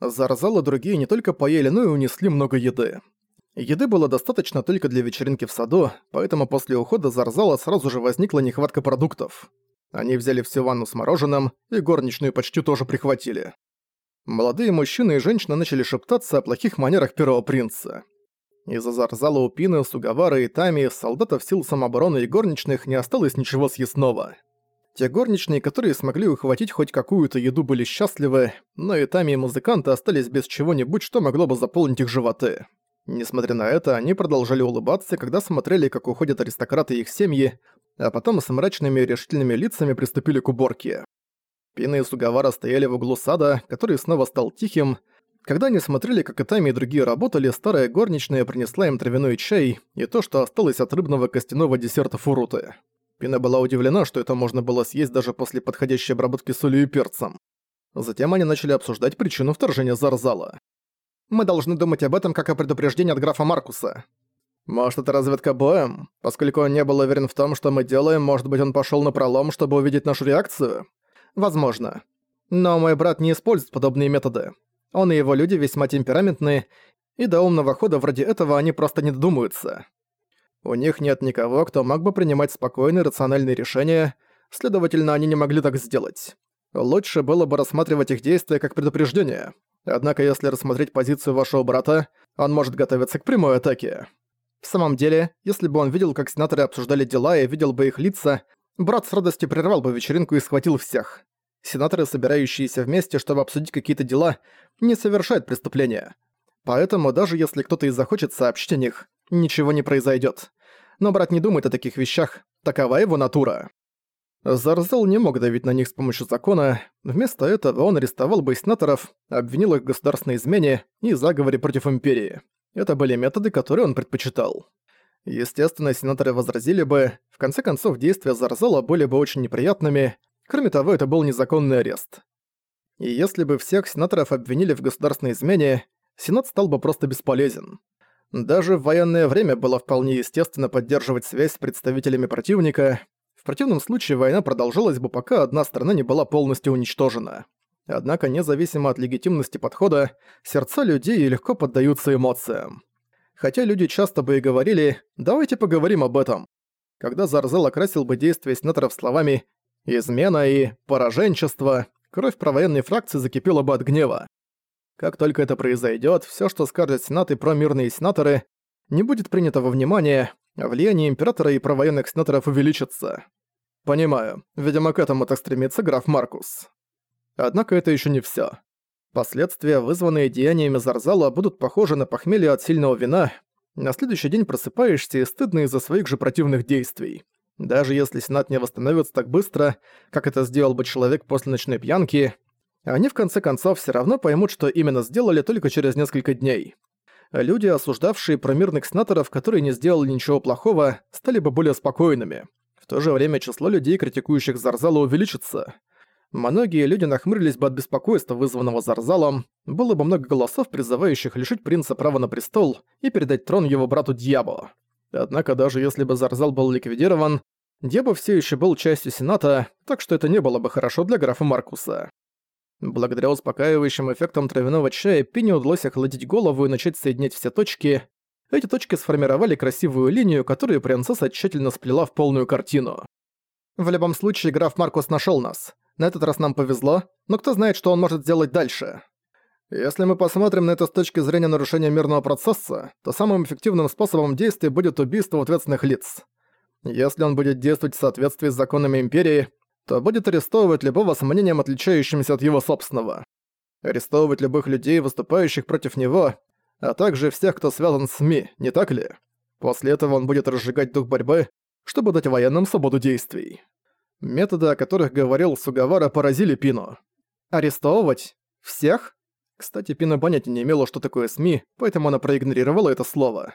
Зарзал и другие не только поели, но и унесли много еды. Еды было достаточно только для вечеринки в саду, поэтому после ухода Зарзала сразу же возникла нехватка продуктов. Они взяли всю ванну с мороженым, и горничную почти тоже прихватили. Молодые мужчины и женщины начали шептаться о плохих манерах первого принца. Из-за Зарзала Упины, Сугавара и Тами, солдатов сил самообороны и горничных не осталось ничего съестного. Те горничные, которые смогли ухватить хоть какую-то еду, были счастливы, но и Тами и музыканты остались без чего-нибудь, что могло бы заполнить их животы. Несмотря на это, они продолжали улыбаться, когда смотрели, как уходят аристократы и их семьи, а потом с мрачными и решительными лицами приступили к уборке. Пина и Сугавара стояли в углу сада, который снова стал тихим. Когда они смотрели, как Итами и другие работали, старая горничная принесла им травяной чай и то, что осталось от рыбного костяного десерта фуруты. Пина была удивлена, что это можно было съесть даже после подходящей обработки солью и перцем. Затем они начали обсуждать причину вторжения Зарзала. Мы должны думать об этом как о предупреждении от графа Маркуса. Может, это разведка боем? Поскольку он не был уверен в том, что мы делаем, может быть, он пошёл на пролом, чтобы увидеть нашу реакцию? Возможно. Но мой брат не использует подобные методы. Он и его люди весьма темпераментные, и до умного хода вроде этого они просто не додумаются. У них нет никого, кто мог бы принимать спокойные рациональные решения, следовательно, они не могли так сделать. Лучше было бы рассматривать их действия как предупреждение. Однако если рассмотреть позицию вашего брата, он может готовиться к прямой атаке. В самом деле, если бы он видел, как сенаторы обсуждали дела и видел бы их лица, брат с радостью прервал бы вечеринку и схватил всех. Сенаторы, собирающиеся вместе, чтобы обсудить какие-то дела, не совершают преступления. Поэтому даже если кто-то и захочет сообщить о них, ничего не произойдет. Но брат не думает о таких вещах, такова его натура. Зарзал не мог давить на них с помощью закона, вместо этого он арестовал бы сенаторов, обвинил их в государственной измене и заговоре против империи. Это были методы, которые он предпочитал. Естественно, сенаторы возразили бы, в конце концов действия Зарзала были бы очень неприятными, кроме того, это был незаконный арест. И если бы всех сенаторов обвинили в государственной измене, Сенат стал бы просто бесполезен. Даже в военное время было вполне естественно поддерживать связь с представителями противника, в противном случае война продолжалась бы, пока одна страна не была полностью уничтожена. Однако, независимо от легитимности подхода, сердца людей легко поддаются эмоциям. Хотя люди часто бы и говорили «давайте поговорим об этом». Когда Зарзел окрасил бы действия сенаторов словами «измена» и «пораженчество», кровь провоенной фракции закипела бы от гнева. Как только это произойдет, все, что скажут сенаты про мирные сенаторы, не будет принято во внимание, влияние императора и провоенных сенаторов увеличится. Понимаю, видимо, к этому так стремится граф Маркус. Однако это еще не все. Последствия, вызванные деяниями Зарзала, будут похожи на похмелье от сильного вина. На следующий день просыпаешься и стыдно из-за своих же противных действий. Даже если Сенат не восстановится так быстро, как это сделал бы человек после ночной пьянки, они в конце концов все равно поймут, что именно сделали только через несколько дней люди, осуждавшие промирных сенаторов, которые не сделали ничего плохого, стали бы более спокойными. В то же время число людей, критикующих Зарзала, увеличится. Многие люди нахмурились бы от беспокойства, вызванного Зарзалом, было бы много голосов, призывающих лишить принца права на престол и передать трон его брату Дьябо. Однако даже если бы Зарзал был ликвидирован, Дьябо все еще был частью Сената, так что это не было бы хорошо для графа Маркуса. Благодаря успокаивающим эффектам травяного чая Пине удалось охладить голову и начать соединять все точки. Эти точки сформировали красивую линию, которую принцесса тщательно сплела в полную картину. В любом случае, граф Маркус нашел нас. На этот раз нам повезло, но кто знает, что он может сделать дальше. Если мы посмотрим на это с точки зрения нарушения мирного процесса, то самым эффективным способом действия будет убийство ответственных лиц. Если он будет действовать в соответствии с законами Империи, то будет арестовывать любого с мнением, отличающимся от его собственного. Арестовывать любых людей, выступающих против него, а также всех, кто связан с СМИ, не так ли? После этого он будет разжигать дух борьбы, чтобы дать военным свободу действий. Методы, о которых говорил Сугавара, поразили Пину. Арестовывать? Всех? Кстати, Пина понятия не имела, что такое СМИ, поэтому она проигнорировала это слово.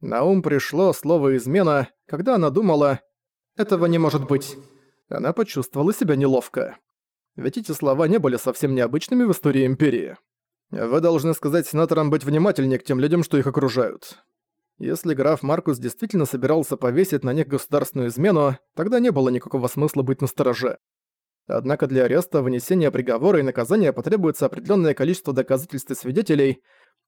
На ум пришло слово «измена», когда она думала «этого не может быть». Она почувствовала себя неловко. Ведь эти слова не были совсем необычными в истории Империи. Вы должны сказать сенаторам быть внимательнее к тем людям, что их окружают. Если граф Маркус действительно собирался повесить на них государственную измену, тогда не было никакого смысла быть настороже. Однако для ареста, вынесения приговора и наказания потребуется определенное количество доказательств и свидетелей,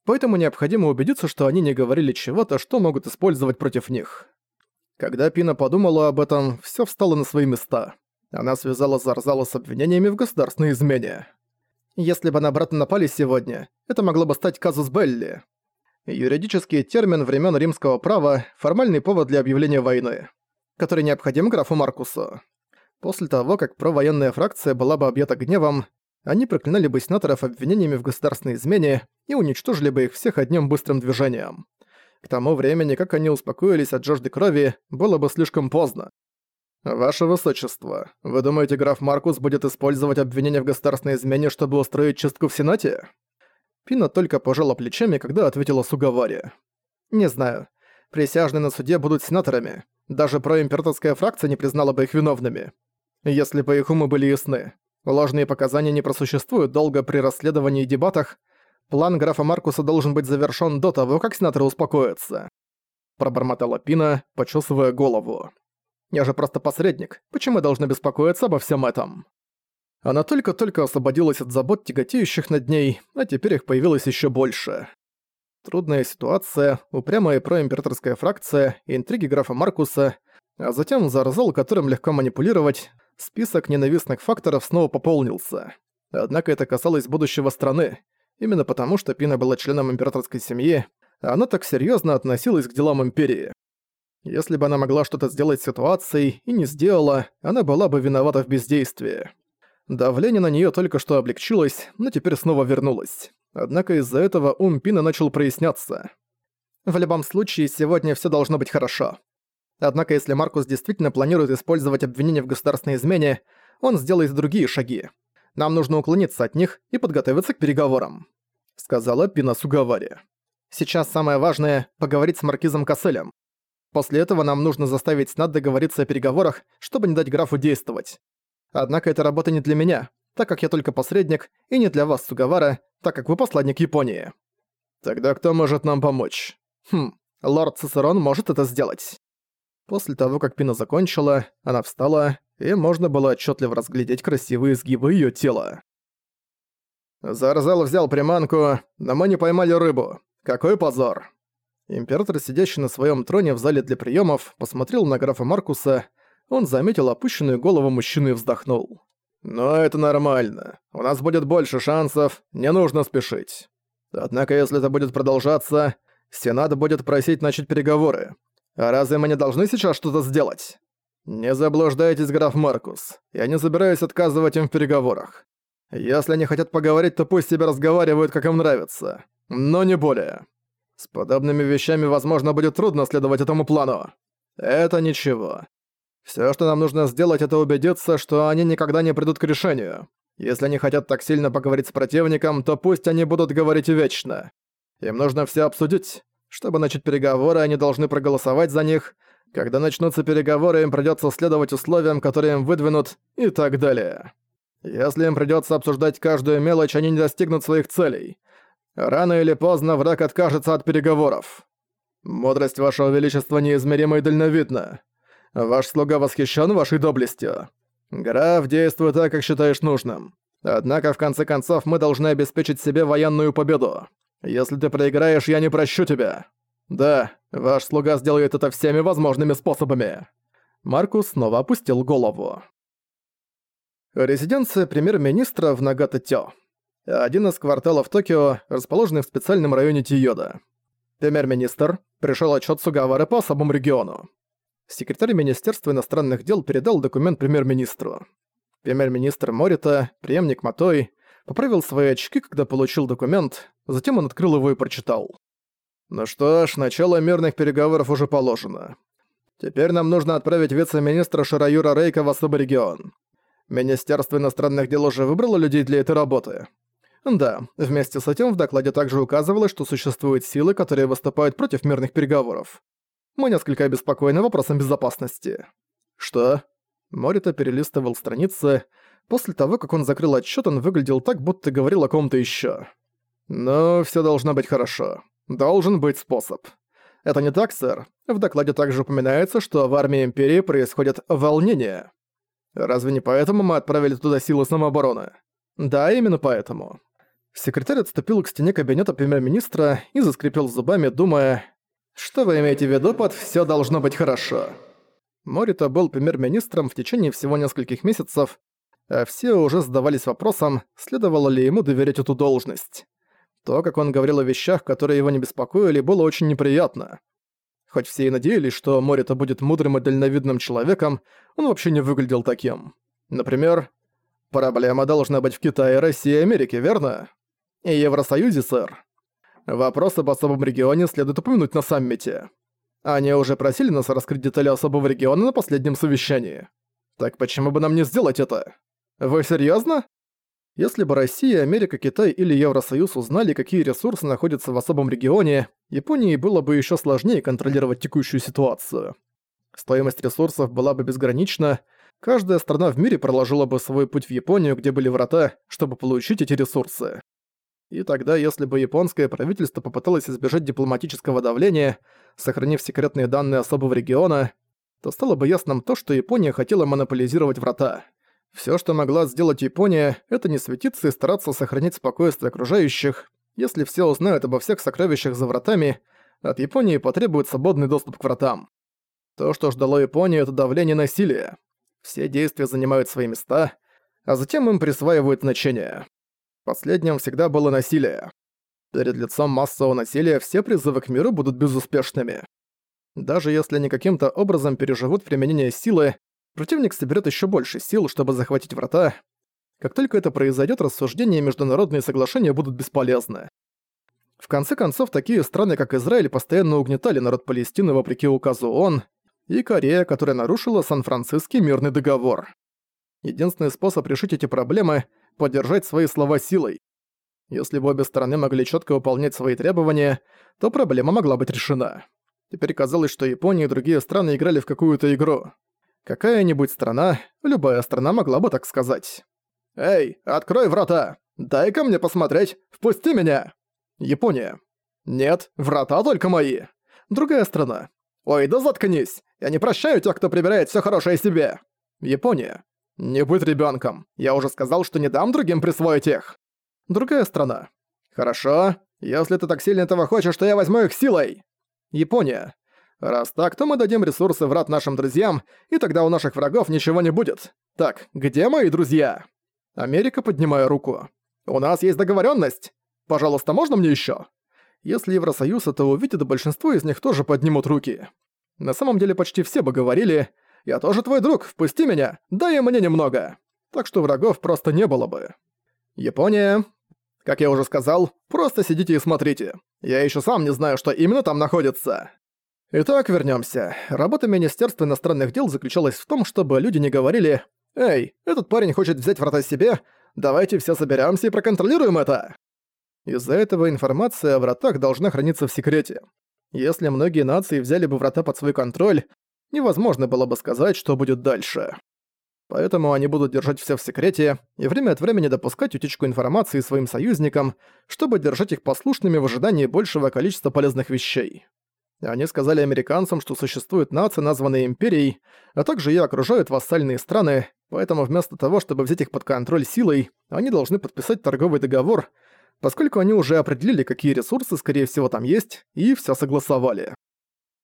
поэтому необходимо убедиться, что они не говорили чего-то, что могут использовать против них. Когда Пина подумала об этом, все встало на свои места. Она связала Зарзала с обвинениями в государственной измене. Если бы на брата напали сегодня, это могло бы стать казус Белли. Юридический термин времен римского права – формальный повод для объявления войны, который необходим графу Маркусу. После того, как провоенная фракция была бы объята гневом, они проклинали бы сенаторов обвинениями в государственной измене и уничтожили бы их всех одним быстрым движением. К тому времени, как они успокоились от жажды крови, было бы слишком поздно. «Ваше Высочество, вы думаете, граф Маркус будет использовать обвинения в государственной измене, чтобы устроить чистку в Сенате?» Пина только пожала плечами, когда ответила Сугавари. «Не знаю. Присяжные на суде будут сенаторами. Даже проимператорская фракция не признала бы их виновными. Если бы их умы были ясны. Ложные показания не просуществуют долго при расследовании и дебатах. План графа Маркуса должен быть завершён до того, как сенаторы успокоятся. Пробормотала Пина, почесывая голову. Я же просто посредник. Почему я должна беспокоиться обо всем этом? Она только-только освободилась от забот, тяготеющих над ней, а теперь их появилось еще больше. Трудная ситуация, упрямая проимператорская фракция, интриги графа Маркуса, а затем зарзал, которым легко манипулировать, список ненавистных факторов снова пополнился. Однако это касалось будущего страны. Именно потому, что Пина была членом императорской семьи, она так серьезно относилась к делам империи. Если бы она могла что-то сделать с ситуацией и не сделала, она была бы виновата в бездействии. Давление на нее только что облегчилось, но теперь снова вернулось. Однако из-за этого ум Пина начал проясняться. В любом случае, сегодня все должно быть хорошо. Однако если Маркус действительно планирует использовать обвинения в государственной измене, он сделает другие шаги. Нам нужно уклониться от них и подготовиться к переговорам», — сказала Пина Сугавари. «Сейчас самое важное — поговорить с Маркизом Касселем. После этого нам нужно заставить Снат договориться о переговорах, чтобы не дать графу действовать. Однако эта работа не для меня, так как я только посредник, и не для вас, Сугавара, так как вы посланник Японии. Тогда кто может нам помочь? Хм, лорд Цицерон может это сделать. После того, как Пина закончила, она встала, и можно было отчетливо разглядеть красивые изгибы ее тела. Зарзал взял приманку, но мы не поймали рыбу. Какой позор. Император, сидящий на своем троне в зале для приемов, посмотрел на графа Маркуса, он заметил опущенную голову мужчины и вздохнул. «Но это нормально. У нас будет больше шансов, не нужно спешить. Однако если это будет продолжаться, Сенат будет просить начать переговоры. А разве мы не должны сейчас что-то сделать? Не заблуждайтесь, граф Маркус. Я не собираюсь отказывать им в переговорах. Если они хотят поговорить, то пусть себе разговаривают, как им нравится. Но не более. С подобными вещами, возможно, будет трудно следовать этому плану. Это ничего. Все, что нам нужно сделать, это убедиться, что они никогда не придут к решению. Если они хотят так сильно поговорить с противником, то пусть они будут говорить вечно. Им нужно все обсудить. Чтобы начать переговоры, они должны проголосовать за них. Когда начнутся переговоры, им придется следовать условиям, которые им выдвинут, и так далее. Если им придется обсуждать каждую мелочь, они не достигнут своих целей. Рано или поздно враг откажется от переговоров. Мудрость вашего величества неизмеримо и дальновидна. Ваш слуга восхищен вашей доблестью. Граф, действуй так, как считаешь нужным. Однако, в конце концов, мы должны обеспечить себе военную победу. Если ты проиграешь, я не прощу тебя. Да, ваш слуга сделает это всеми возможными способами. Маркус снова опустил голову. Резиденция премьер-министра в Нагата-Тё. Один из кварталов Токио, расположенный в специальном районе Тиёда. Премьер-министр пришел отчет Сугавары по особому региону. Секретарь Министерства иностранных дел передал документ премьер-министру. Премьер-министр Морита, преемник Матой, поправил свои очки, когда получил документ, затем он открыл его и прочитал. «Ну что ж, начало мирных переговоров уже положено. Теперь нам нужно отправить вице-министра Шараюра Рейка в особый регион. Министерство иностранных дел уже выбрало людей для этой работы. Да, вместе с этим в докладе также указывалось, что существуют силы, которые выступают против мирных переговоров. Мы несколько обеспокоены вопросом безопасности. Что? Морита перелистывал страницы. После того, как он закрыл отчет, он выглядел так, будто говорил о ком-то еще. Но все должно быть хорошо. Должен быть способ. Это не так, сэр. В докладе также упоминается, что в армии Империи происходят волнения. Разве не поэтому мы отправили туда силы самообороны? Да, именно поэтому. Секретарь отступил к стене кабинета премьер-министра и заскрипел зубами, думая, что вы имеете в виду под «всё должно быть хорошо». Морита был премьер-министром в течение всего нескольких месяцев, а все уже задавались вопросом, следовало ли ему доверять эту должность. То, как он говорил о вещах, которые его не беспокоили, было очень неприятно. Хоть все и надеялись, что Морита будет мудрым и дальновидным человеком, он вообще не выглядел таким. Например, «Проблема должна быть в Китае, России и Америке, верно?» «И Евросоюзе, сэр. Вопрос об особом регионе следует упомянуть на саммите. Они уже просили нас раскрыть детали особого региона на последнем совещании. Так почему бы нам не сделать это? Вы серьёзно? Если бы Россия, Америка, Китай или Евросоюз узнали, какие ресурсы находятся в особом регионе, Японии было бы ещё сложнее контролировать текущую ситуацию. Стоимость ресурсов была бы безгранична, каждая страна в мире проложила бы свой путь в Японию, где были врата, чтобы получить эти ресурсы. И тогда, если бы японское правительство попыталось избежать дипломатического давления, сохранив секретные данные особого региона, то стало бы ясным то, что Япония хотела монополизировать врата. Всё, что могла сделать Япония, это не светиться и стараться сохранить спокойствие окружающих. Если все узнают обо всех сокровищах за вратами, от Японии потребует свободный доступ к вратам. То, что ждало Японию, это давление насилия. Все действия занимают свои места, а затем им присваивают значение. Последним всегда было насилие. Перед лицом массового насилия все призывы к миру будут безуспешными. Даже если они каким-то образом переживут применение силы, противник соберет еще больше сил, чтобы захватить врата. Как только это произойдет, рассуждения и международные соглашения будут бесполезны. В конце концов, такие страны, как Израиль, постоянно угнетали народ Палестины вопреки указу ООН, и Корея, которая нарушила Сан-Франциский мирный договор. Единственный способ решить эти проблемы — поддержать свои слова силой. Если бы обе стороны могли четко выполнять свои требования, то проблема могла быть решена. Теперь казалось, что Япония и другие страны играли в какую-то игру. Какая-нибудь страна, любая страна могла бы так сказать. «Эй, открой врата! Дай-ка мне посмотреть! Впусти меня!» Япония. «Нет, врата только мои!» Другая страна. «Ой, да заткнись! Я не прощаю тех, кто прибирает все хорошее себе!» Япония. «Не будь ребенком. Я уже сказал, что не дам другим присвоить их!» Другая страна. «Хорошо. Если ты так сильно этого хочешь, то я возьму их силой!» Япония. Раз так, то мы дадим ресурсы врат нашим друзьям, и тогда у наших врагов ничего не будет. Так, где мои друзья? Америка, поднимая руку. У нас есть договоренность. Пожалуйста, можно мне еще? Если Евросоюз это увидит, большинство из них тоже поднимут руки. На самом деле почти все бы говорили «Я тоже твой друг, впусти меня, дай мне немного». Так что врагов просто не было бы. Япония. Как я уже сказал, просто сидите и смотрите. Я еще сам не знаю, что именно там находится. Итак, вернемся. Работа Министерства иностранных дел заключалась в том, чтобы люди не говорили «Эй, этот парень хочет взять врата себе, давайте все соберемся и проконтролируем это». Из-за этого информация о вратах должна храниться в секрете. Если многие нации взяли бы врата под свой контроль, невозможно было бы сказать, что будет дальше. Поэтому они будут держать все в секрете и время от времени допускать утечку информации своим союзникам, чтобы держать их послушными в ожидании большего количества полезных вещей. Они сказали американцам, что существуют нации, названные империей, а также ее окружают вассальные страны, поэтому вместо того, чтобы взять их под контроль силой, они должны подписать торговый договор, поскольку они уже определили, какие ресурсы, скорее всего, там есть, и все согласовали.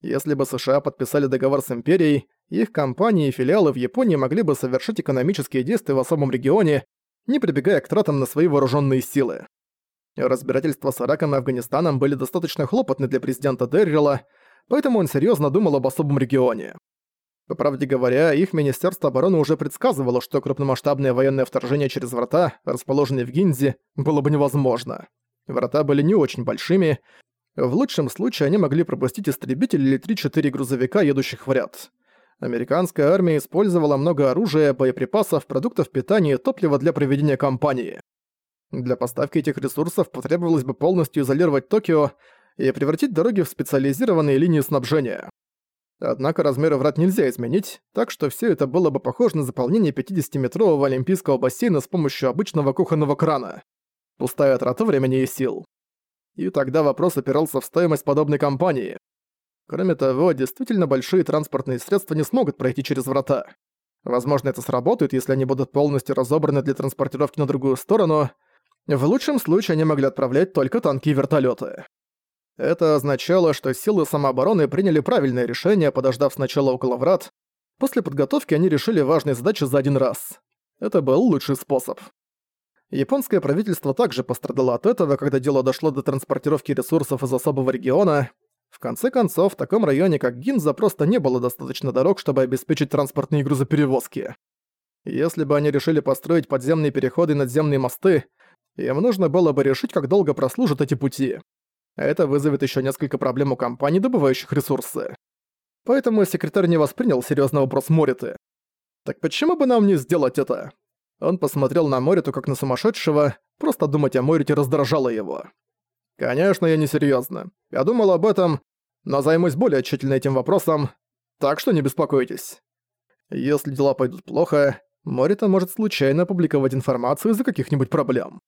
Если бы США подписали договор с империей, их компании и филиалы в Японии могли бы совершить экономические действия в особом регионе, не прибегая к тратам на свои вооруженные силы. Разбирательства с Ираком и Афганистаном были достаточно хлопотны для президента Деррила, поэтому он серьезно думал об особом регионе. По правде говоря, их Министерство обороны уже предсказывало, что крупномасштабное военное вторжение через врата, расположенные в Гинзе, было бы невозможно. Врата были не очень большими, в лучшем случае они могли пропустить истребители или 3-4 грузовика, едущих в ряд. Американская армия использовала много оружия, боеприпасов, продуктов питания и топлива для проведения кампании. Для поставки этих ресурсов потребовалось бы полностью изолировать Токио и превратить дороги в специализированные линии снабжения. Однако размеры врат нельзя изменить, так что все это было бы похоже на заполнение 50-метрового олимпийского бассейна с помощью обычного кухонного крана. Пустая трата времени и сил. И тогда вопрос опирался в стоимость подобной кампании. Кроме того, действительно большие транспортные средства не смогут пройти через врата. Возможно, это сработает, если они будут полностью разобраны для транспортировки на другую сторону. В лучшем случае они могли отправлять только танки и вертолеты. Это означало, что силы самообороны приняли правильное решение, подождав сначала около врат. После подготовки они решили важные задачи за один раз. Это был лучший способ. Японское правительство также пострадало от этого, когда дело дошло до транспортировки ресурсов из особого региона. В конце концов, в таком районе, как Гинза, просто не было достаточно дорог, чтобы обеспечить транспортные грузоперевозки. Если бы они решили построить подземные переходы и надземные мосты, им нужно было бы решить, как долго прослужат эти пути. Это вызовет еще несколько проблем у компаний, добывающих ресурсы. Поэтому секретарь не воспринял серьезный вопрос Мориты. «Так почему бы нам не сделать это?» Он посмотрел на Мориту как на сумасшедшего, просто думать о Морите раздражало его. «Конечно, я не серьёзно. Я думал об этом, но займусь более тщательно этим вопросом, так что не беспокойтесь. Если дела пойдут плохо, Морита может случайно опубликовать информацию из-за каких-нибудь проблем.